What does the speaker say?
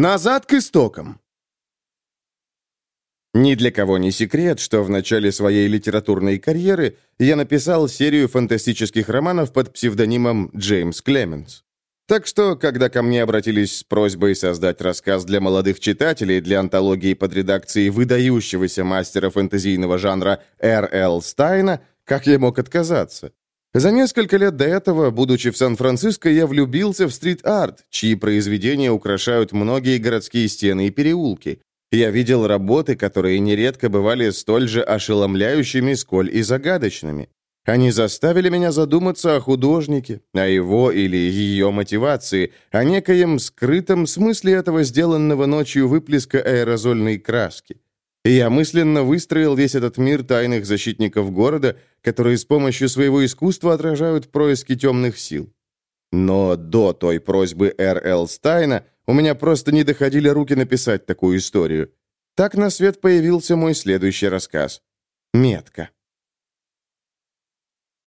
Назад к истокам. Ни для кого не секрет, что в начале своей литературной карьеры я написал серию фантастических романов под псевдонимом Джеймс Клеменс. Так что, когда ко мне обратились с просьбой создать рассказ для молодых читателей для антологии под редакцией выдающегося мастера фэнтезийного жанра Р.Л. Стайна, как я мог отказаться? За несколько лет до этого, будучи в Сан-Франциско, я влюбился в стрит-арт, чьи произведения украшают многие городские стены и переулки. Я видел работы, которые нередко бывали столь же ошеломляющими, сколь и загадочными. Они заставили меня задуматься о художнике, о его или ее мотивации, о некоем скрытом смысле этого сделанного ночью выплеска аэрозольной краски. И я мысленно выстроил весь этот мир тайных защитников города, которые с помощью своего искусства отражают происки темных сил. Но до той просьбы Р.Л. Стайна у меня просто не доходили руки написать такую историю. Так на свет появился мой следующий рассказ. «Метка».